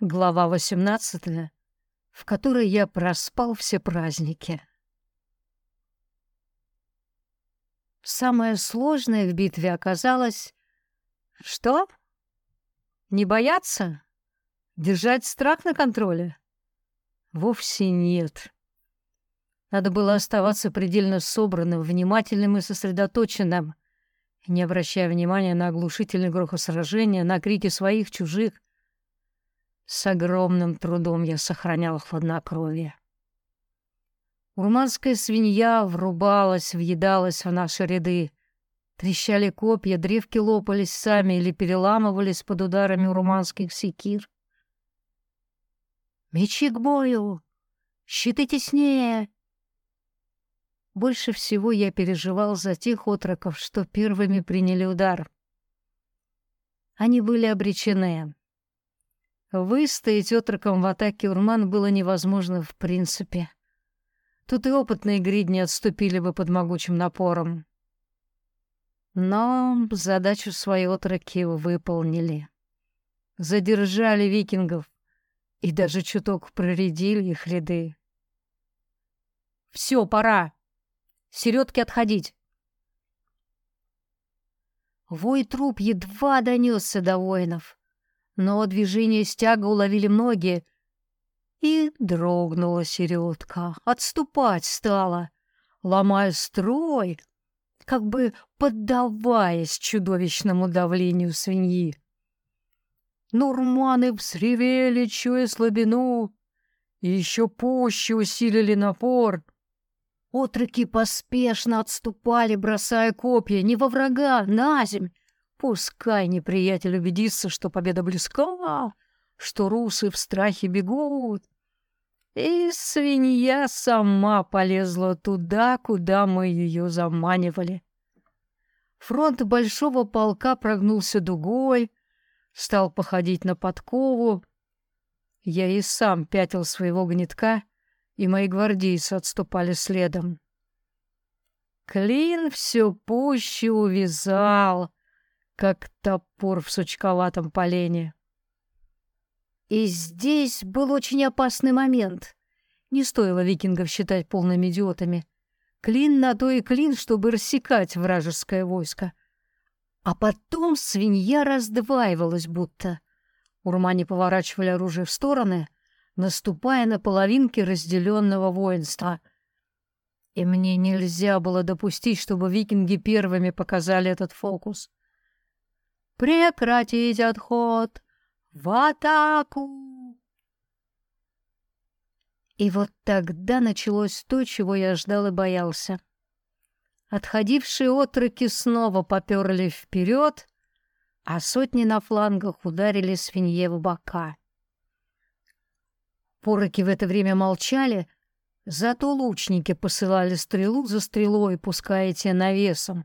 Глава 18, в которой я проспал все праздники. Самое сложное в битве оказалось... Что? Не бояться? Держать страх на контроле? Вовсе нет. Надо было оставаться предельно собранным, внимательным и сосредоточенным, не обращая внимания на оглушительный грохот сражения, на крики своих, чужих. С огромным трудом я сохранял хладнокровие. Урманская свинья врубалась, въедалась в наши ряды. Трещали копья, древки лопались сами или переламывались под ударами урманских секир. «Мечи к бою! Щиты теснее!» Больше всего я переживал за тех отроков, что первыми приняли удар. Они были обречены. Выстоять отроком в атаке Урман было невозможно в принципе. Тут и опытные гридни отступили бы под могучим напором. Но задачу свои отроки выполнили. Задержали викингов и даже чуток проредили их ряды. «Все, пора! Середке отходить!» Вой труп едва донесся до воинов, но движение стяга уловили многие, и дрогнула середка, отступать стала, ломая строй, как бы поддаваясь чудовищному давлению свиньи. Нурманы взревели, чуя слабину, и еще пуще усилили напор. Отроки поспешно отступали, бросая копья не во врага, на земь. Пускай неприятель убедится, что победа близка, что русы в страхе бегут. И свинья сама полезла туда, куда мы ее заманивали. Фронт большого полка прогнулся дугой, стал походить на подкову. Я и сам пятил своего гнетка, и мои гвардейцы отступали следом. Клин все пуще увязал, как топор в сучковатом полене. И здесь был очень опасный момент. Не стоило викингов считать полными идиотами. Клин на то и клин, чтобы рассекать вражеское войско. А потом свинья раздваивалась будто. Урмане поворачивали оружие в стороны, наступая на половинки разделенного воинства. И мне нельзя было допустить, чтобы викинги первыми показали этот фокус. «Прекратить отход!» В атаку! И вот тогда началось то, чего я ждал и боялся. Отходившие отроки снова поперли вперед, а сотни на флангах ударили свинье в бока. Пороки в это время молчали, зато лучники посылали стрелу за стрелой, пуская те навесом.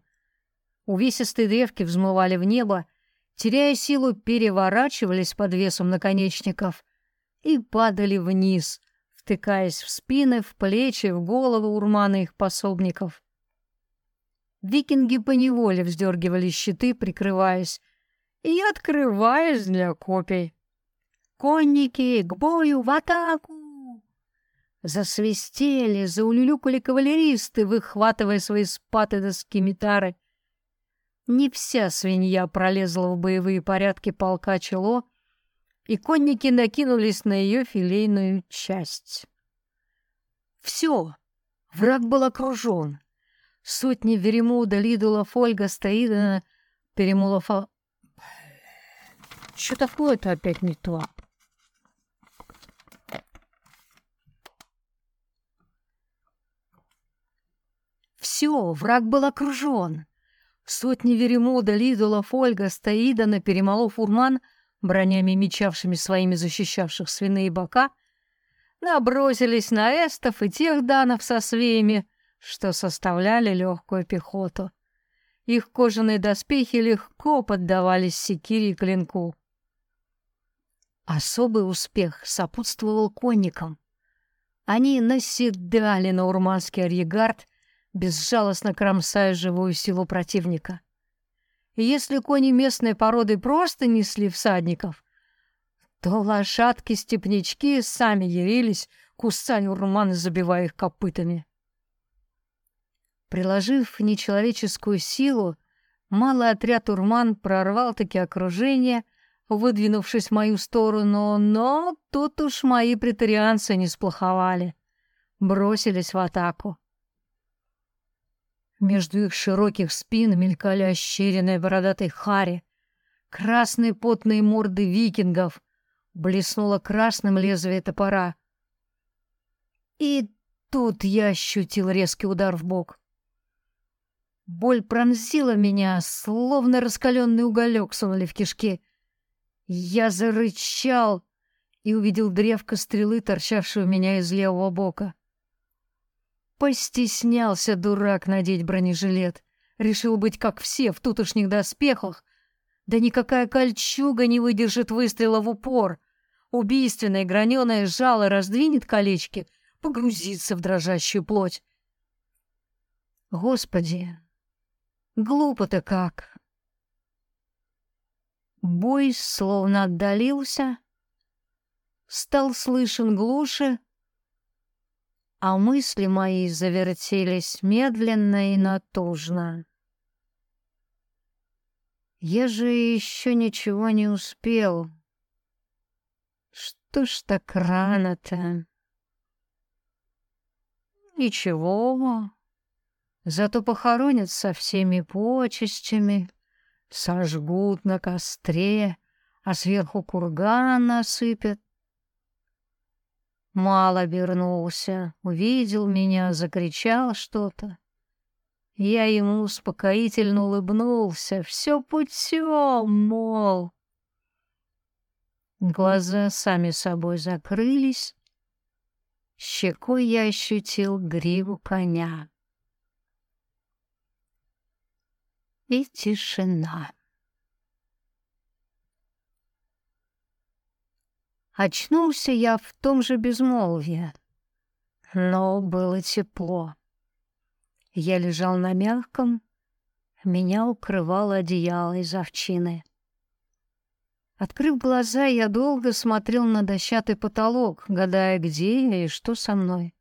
Увесистые древки взмывали в небо, теряя силу, переворачивались под весом наконечников и падали вниз, втыкаясь в спины, в плечи, в головы урмана их пособников. Викинги поневоле вздергивали щиты, прикрываясь, и открываясь для копий. «Конники, к бою, в атаку!» Засвистели, заулюлюкали кавалеристы, выхватывая свои спаты до скимитары — не вся свинья пролезла в боевые порядки полка Чело, и конники накинулись на ее филейную часть. Все, враг был окружен. Сотни Веремуда, Лидула, Фольга, Стоидана, Перемулова... Что такое-то опять не то? Все, враг был окружен. Сотни Веремуда, Лидула, Фольга, Стоидана, перемолов Урман, бронями мечавшими своими защищавших свиные бока, набросились на эстов и тех данов со свеями, что составляли легкую пехоту. Их кожаные доспехи легко поддавались секире и клинку. Особый успех сопутствовал конникам. Они наседали на урманский арьегард безжалостно кромсая живую силу противника. Если кони местной породы просто несли всадников, то лошадки-степнячки сами явились, кусали урманы, забивая их копытами. Приложив нечеловеческую силу, малый отряд урман прорвал-таки окружение, выдвинувшись в мою сторону, но тут уж мои претарианцы не сплоховали. Бросились в атаку. Между их широких спин мелькали ощеренные бородатые хари, красные потные морды викингов, блеснуло красным лезвие топора. И тут я ощутил резкий удар в бок. Боль пронзила меня, словно раскаленный уголек сунули в кишки. Я зарычал и увидел древко стрелы, торчавшую у меня из левого бока. Постеснялся дурак надеть бронежилет. Решил быть как все в тутошних доспехах. Да никакая кольчуга не выдержит выстрела в упор. Убийственное граненое жало раздвинет колечки, погрузится в дрожащую плоть. Господи, глупо-то как! Бой словно отдалился, стал слышен глуше, а мысли мои завертелись медленно и натужно. Я же еще ничего не успел. Что ж так рано-то? Ничего, зато похоронят со всеми почестями, сожгут на костре, а сверху курган насыпят. Мал обернулся, увидел меня, закричал что-то. Я ему успокоительно улыбнулся. Все путем, мол. Глаза сами собой закрылись. Щекой я ощутил гриву коня. И тишина. Очнулся я в том же безмолвии, но было тепло. Я лежал на мягком, меня укрывало одеяло из овчины. Открыв глаза, я долго смотрел на дощатый потолок, гадая, где я и что со мной.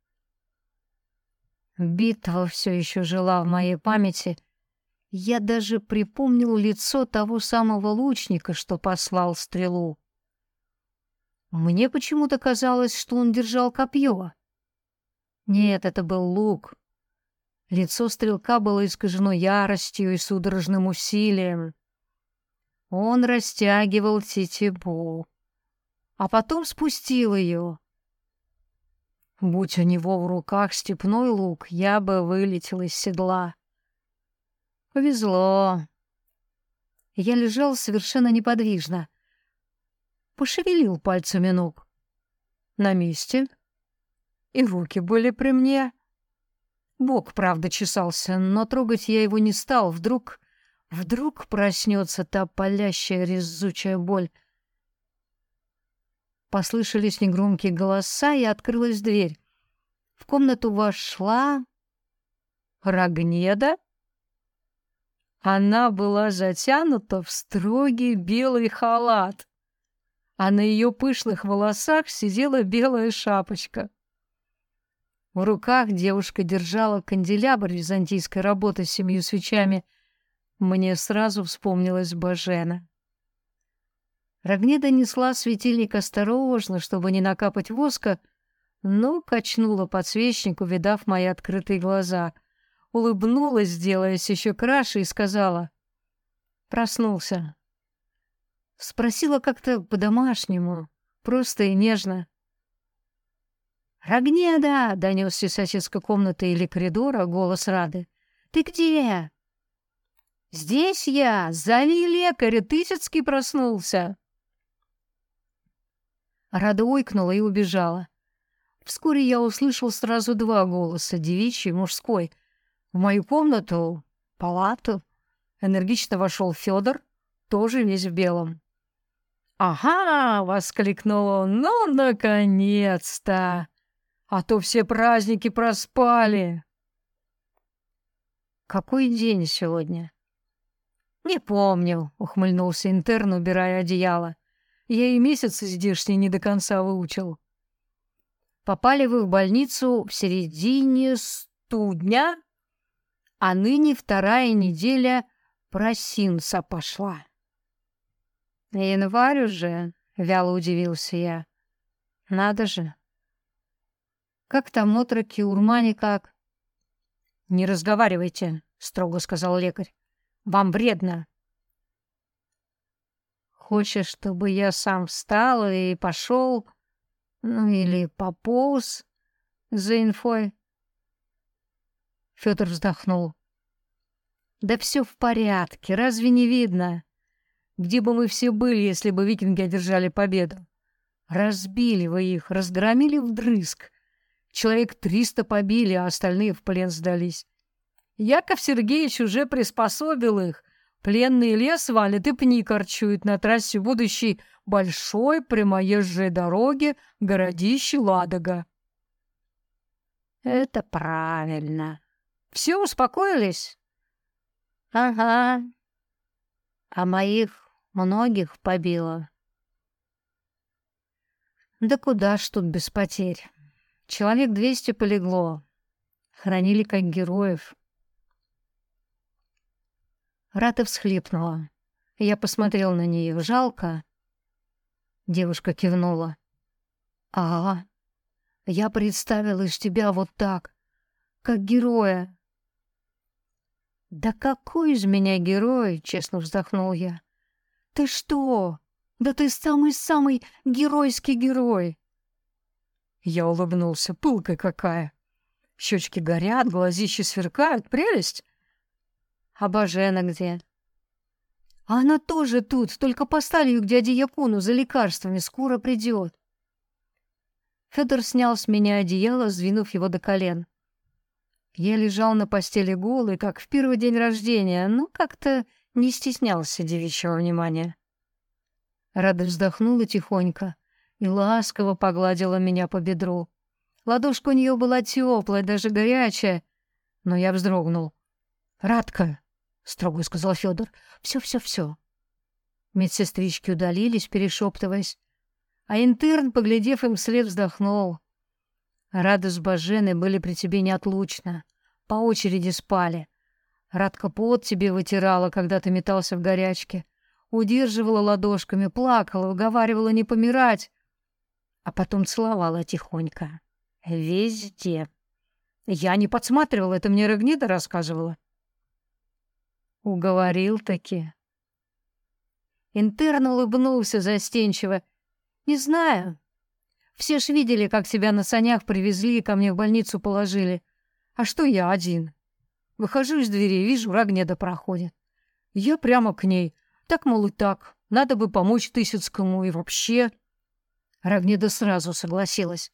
Битва все еще жила в моей памяти. Я даже припомнил лицо того самого лучника, что послал стрелу. Мне почему-то казалось, что он держал копье. Нет, это был лук. Лицо стрелка было искажено яростью и судорожным усилием. Он растягивал тетиву, а потом спустил ее. Будь у него в руках степной лук, я бы вылетел из седла. Повезло. Я лежал совершенно неподвижно — пошевелил пальцами ног. На месте. И руки были при мне. Бок, правда, чесался, но трогать я его не стал. Вдруг, вдруг проснется та палящая резучая боль. Послышались негромкие голоса, и открылась дверь. В комнату вошла Рогнеда. Она была затянута в строгий белый халат а на ее пышных волосах сидела белая шапочка. В руках девушка держала канделябр византийской работы с семью свечами. Мне сразу вспомнилась Бажена. Рогнеда несла светильник осторожно, чтобы не накапать воска, но качнула подсвечник, увидав мои открытые глаза. Улыбнулась, делаясь еще краше, и сказала. «Проснулся. Спросила как-то по-домашнему, просто и нежно. «Рогнеда!» — донесся из соседской комнаты или коридора голос Рады. «Ты где?» «Здесь я! Зови лекаря! Тысяцкий проснулся!» Рада ойкнула и убежала. Вскоре я услышал сразу два голоса, девичий и мужской. В мою комнату, палату, энергично вошел Федор, тоже весь в белом. «Ага!» — воскликнул он. «Ну, наконец-то! А то все праздники проспали!» «Какой день сегодня?» «Не помню», — ухмыльнулся интерн, убирая одеяло. Я и месяц здешний не до конца выучил. Попали вы в больницу в середине студня, а ныне вторая неделя просинца пошла. Январь уже, вяло удивился я. Надо же. Как там отроки, урмани как? Не разговаривайте, строго сказал лекарь. Вам вредно. Хочешь, чтобы я сам встал и пошел, ну или пополз за инфой? Федор вздохнул. Да все в порядке, разве не видно? Где бы мы все были, если бы викинги одержали победу? Разбили вы их, разгромили вдрызг. Человек триста побили, а остальные в плен сдались. Яков Сергеевич уже приспособил их. Пленный лес валит и пни корчует на трассе будущей большой прямоезжей дороги городище Ладога. Это правильно. Все успокоились? Ага. А моих многих побило. Да куда ж тут без потерь? Человек двести полегло. Хранили как героев. Рата всхлипнула. Я посмотрел на нее. Жалко. Девушка кивнула. «Ага. Я представила из тебя вот так, как героя». «Да какой из меня герой?» — честно вздохнул я. «Ты что? Да ты самый-самый геройский герой!» Я улыбнулся. Пылкой какая! Щечки горят, глазища сверкают. Прелесть! А Бажена где? А она тоже тут, только поставили ее к дяде Якуну за лекарствами, скоро придет. Федор снял с меня одеяло, сдвинув его до колен. Я лежал на постели голый, как в первый день рождения, но как-то не стеснялся девичьего внимания. Рада вздохнула тихонько и ласково погладила меня по бедру. Ладошка у нее была теплая, даже горячая, но я вздрогнул. «Радка!» строго сказал Федор. Все, все, все. Медсестрички удалились, перешептываясь, а интерн, поглядев им вслед, вздохнул. Рада с Баженой были при тебе неотлучно, по очереди спали. Радка пот тебе вытирала, когда ты метался в горячке, удерживала ладошками, плакала, уговаривала не помирать, а потом целовала тихонько. Везде. Я не подсматривала, это мне Рогнида рассказывала. Уговорил-таки. Интерн улыбнулся застенчиво. Не знаю. Все ж видели, как тебя на санях привезли и ко мне в больницу положили. А что я один? Выхожу из двери, вижу, Рогнеда проходит. Я прямо к ней. Так, мол, и так. Надо бы помочь Тысяцкому и вообще. Рогнеда сразу согласилась.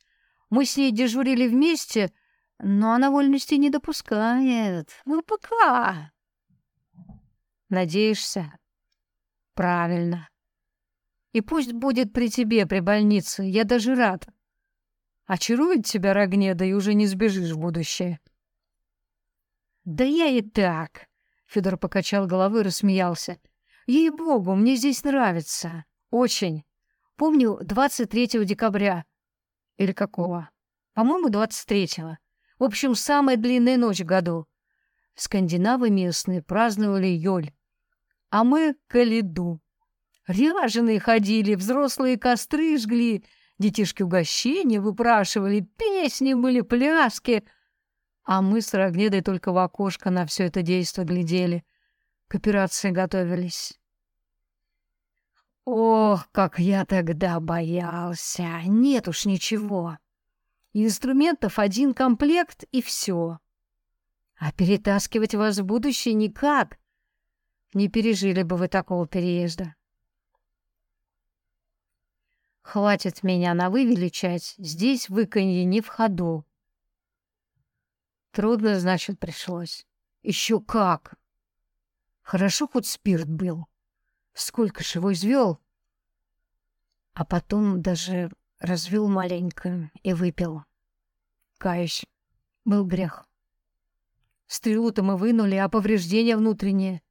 Мы с ней дежурили вместе, но она вольности не допускает. Ну, пока. Надеешься? Правильно. И пусть будет при тебе, при больнице, я даже рад. Очарует тебя Рогнеда, и уже не сбежишь в будущее. Да я и так. Федор покачал головой и рассмеялся. Ей-богу, мне здесь нравится. Очень. Помню 23 декабря. Или какого? По-моему, 23-го. В общем, самая длинная ночь в году. Скандинавы местные праздновали Йоль, а мы — Калиду. Ряженые ходили, взрослые костры жгли, детишки угощения выпрашивали, песни были, пляски. А мы с Рогнедой только в окошко на все это действо глядели, к операции готовились. Ох, как я тогда боялся! Нет уж ничего. Инструментов один комплект и все. А перетаскивать вас в будущее никак. Не пережили бы вы такого переезда. Хватит меня на «вы» величать, здесь выканье не в ходу. Трудно, значит, пришлось. Еще как. Хорошо хоть спирт был. Сколько ж его извел. А потом даже развел маленько и выпил. Каюсь, был грех. Стрелу-то мы вынули, а повреждения внутренние.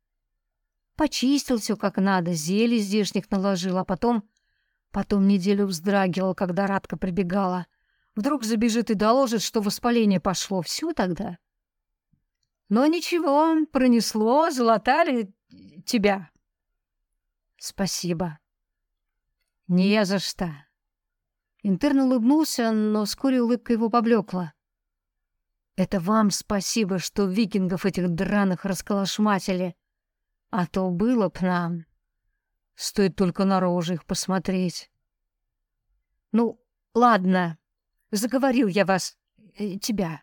Почистил все как надо, зелье здешних наложил, а потом Потом неделю вздрагивал, когда Радка прибегала. Вдруг забежит и доложит, что воспаление пошло. Все тогда. Но ничего, пронесло, золотали тебя. Спасибо. Не за что. Интерн улыбнулся, но вскоре улыбка его поблекла. Это вам спасибо, что викингов этих драных расколошматили. А то было б нам. Стоит только на рожи их посмотреть. Ну, ладно, заговорил я вас, э, тебя.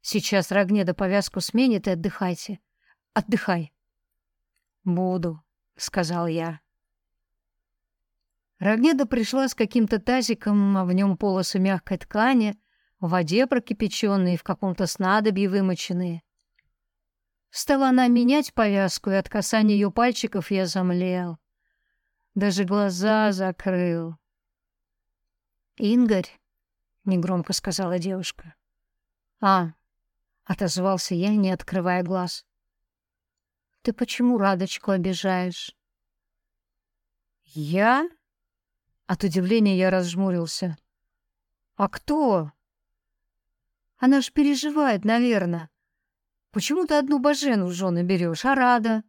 Сейчас Рогнеда повязку сменит и отдыхайте. Отдыхай. Буду, сказал я. Рогнеда пришла с каким-то тазиком, а в нем полосы мягкой ткани, в воде прокипяченные, в каком-то снадобье вымоченные. Стала она менять повязку, и от касания ее пальчиков я замлел. Даже глаза закрыл. «Ингарь», — негромко сказала девушка. «А», — отозвался я, не открывая глаз. «Ты почему Радочку обижаешь?» «Я?» От удивления я разжмурился. «А кто?» «Она ж переживает, наверное. Почему ты одну Бажену в жены берешь, а Рада?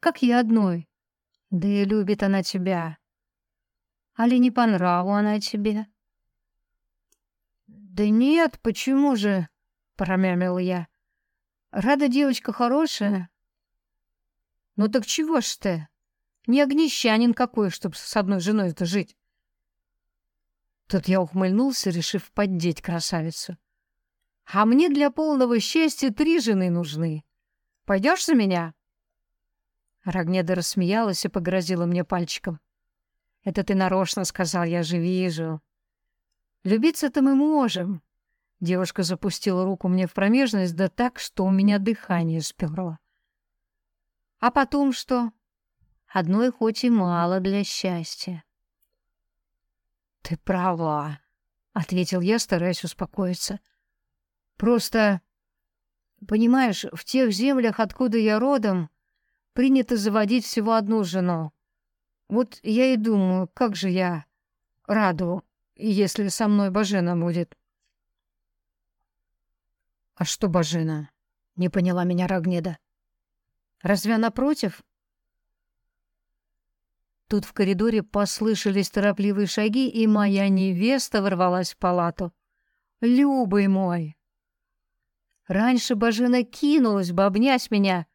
Как я одной?» Да и любит она тебя. Али не по нраву она тебе? Да нет, почему же? Промямлил я. Рада девочка хорошая. Ну так чего ж ты? Не огнещанин какой, чтоб с одной женой-то жить. Тут я ухмыльнулся, решив поддеть красавицу. А мне для полного счастья три жены нужны. Пойдешь за меня? Рогнеда рассмеялась и погрозила мне пальчиком. «Это ты нарочно сказал, я же вижу». «Любиться-то мы можем». Девушка запустила руку мне в промежность, да так, что у меня дыхание сперло. «А потом что?» «Одной хоть и мало для счастья». «Ты права», — ответил я, стараясь успокоиться. «Просто, понимаешь, в тех землях, откуда я родом, принято заводить всего одну жену. Вот я и думаю, как же я раду, если со мной Бажена будет. А что Бажена? Не поняла меня Рогнеда. Разве она против? Тут в коридоре послышались торопливые шаги, и моя невеста ворвалась в палату. «Любый мой!» Раньше Бажена кинулась бы обнять меня,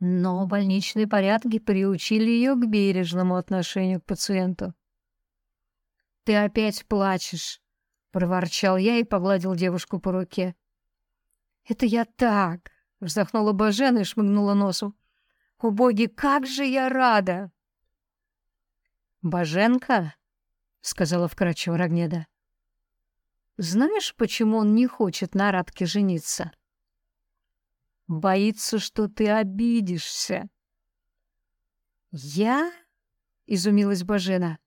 но больничные порядки приучили ее к бережному отношению к пациенту. «Ты опять плачешь», — проворчал я и погладил девушку по руке. «Это я так», — вздохнула Бажена и шмыгнула носом. «О боги, как же я рада!» «Баженка», — сказала вкрадчиво Рогнеда, — «знаешь, почему он не хочет на Радке жениться?» Боится, что ты обидишься. Я? Изумилась Бажена.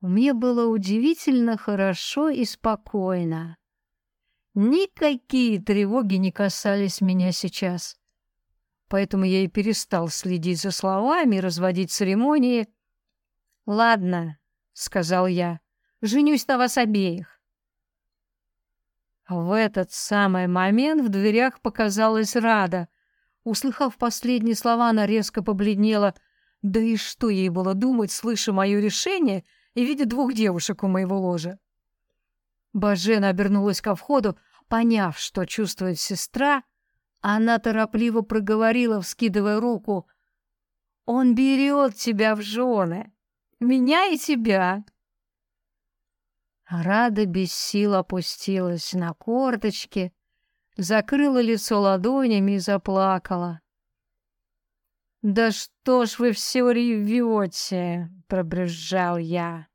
Мне было удивительно хорошо и спокойно. Никакие тревоги не касались меня сейчас. Поэтому я и перестал следить за словами разводить церемонии. «Ладно», — сказал я, — «женюсь на вас обеих. В этот самый момент в дверях показалась Рада. Услыхав последние слова, она резко побледнела. Да и что ей было думать, слыша мое решение и видя двух девушек у моего ложа? Бажена обернулась ко входу, поняв, что чувствует сестра, она торопливо проговорила, вскидывая руку. «Он берет тебя в жены, меня и тебя». Рада без сил опустилась на корточки, закрыла лицо ладонями и заплакала. «Да что ж вы все ревете?» — пробрызжал я.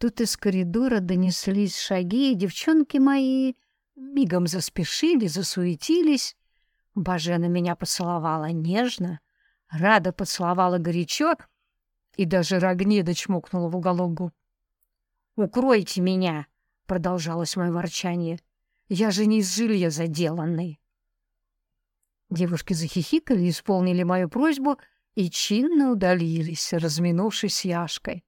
Тут из коридора донеслись шаги, и девчонки мои мигом заспешили, засуетились. Бажена меня поцеловала нежно, Рада поцеловала горячо, и даже Рогнеда чмокнула в уголок губ. «Укройте меня!» — продолжалось мое ворчание. «Я же не из жилья заделанный!» Девушки захихикали, исполнили мою просьбу и чинно удалились, разминувшись Яшкой.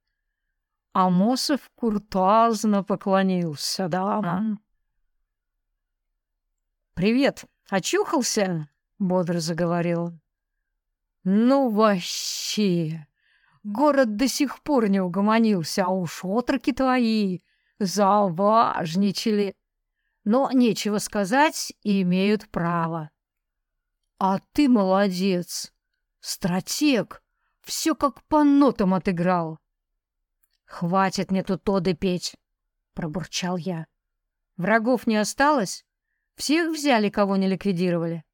Амосов куртуазно поклонился дамам. «Привет! Очухался?» — бодро заговорил «Ну вообще! Город до сих пор не угомонился, а уж отроки твои заважничали. Но нечего сказать, имеют право. А ты молодец, стратег, все как по нотам отыграл. Хватит мне тут оды петь, пробурчал я. Врагов не осталось? Всех взяли, кого не ликвидировали?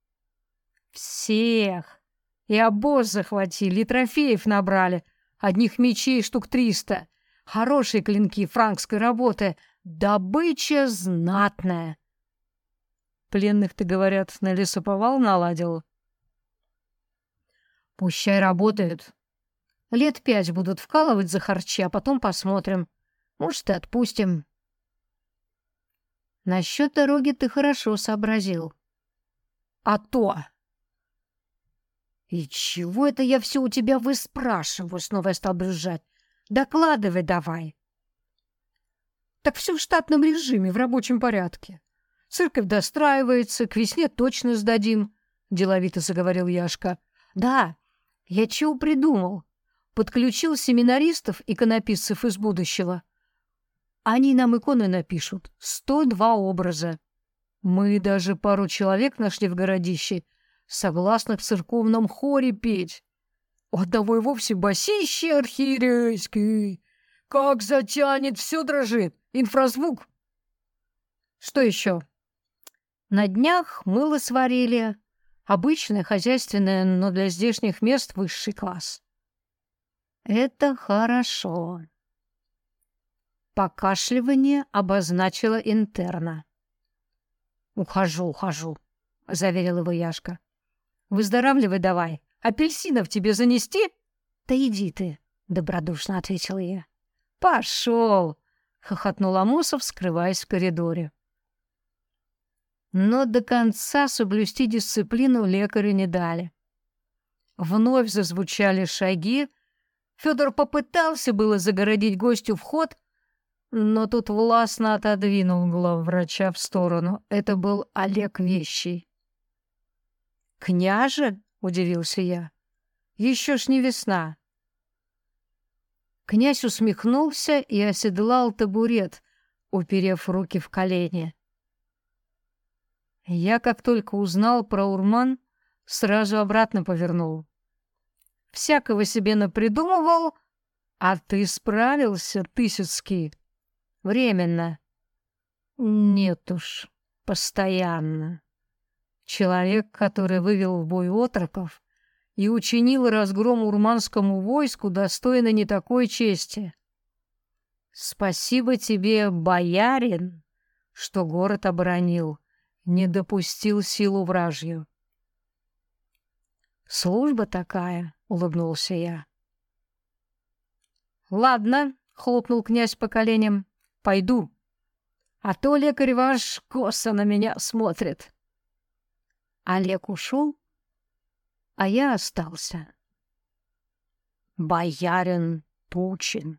Всех. И обоз захватили, и трофеев набрали. Одних мечей штук триста. Хорошие клинки франкской работы. Добыча знатная. Пленных, ты, говорят, на лесоповал наладил? Пущай работают, Лет пять будут вкалывать за харчи, а потом посмотрим. Может, и отпустим. Насчет дороги ты хорошо сообразил. А то... И чего это я все у тебя выспрашиваю? Снова я стал брюзжать. Докладывай давай. Так все в штатном режиме, в рабочем порядке. Церковь достраивается, к весне точно сдадим, — деловито заговорил Яшка. Да, я чего придумал? Подключил семинаристов, иконописцев из будущего. Они нам иконы напишут. 102 образа. Мы даже пару человек нашли в городище, согласных в церковном хоре петь. У одного и вовсе басище архиерейский. Как затянет, все дрожит. Инфразвук. Что еще? На днях мыло сварили. Обычное, хозяйственное, но для здешних мест высший класс. Это хорошо. Покашливание обозначило интерна. «Ухожу, ухожу», — заверил его Яшка. «Выздоравливай давай. Апельсинов тебе занести?» «Да иди ты», — добродушно ответила я. «Пошел!» — хохотнул Амосов, скрываясь в коридоре. Но до конца соблюсти дисциплину лекарю не дали. Вновь зазвучали шаги, Федор попытался было загородить гостю вход, но тут властно отодвинул главврача в сторону. Это был Олег Вещий. «Княже?» — удивился я. «Еще ж не весна». Князь усмехнулся и оседлал табурет, уперев руки в колени. Я, как только узнал про Урман, сразу обратно повернул всякого себе напридумывал, а ты справился, Тысяцкий. Временно. Нет уж, постоянно. Человек, который вывел в бой отроков и учинил разгром урманскому войску, достойно не такой чести. Спасибо тебе, боярин, что город оборонил, не допустил силу вражью. Служба такая, — улыбнулся я. «Ладно», — хлопнул князь по коленям, — «пойду. А то лекарь ваш косо на меня смотрит». Олег ушел, а я остался. «Боярин Пучин».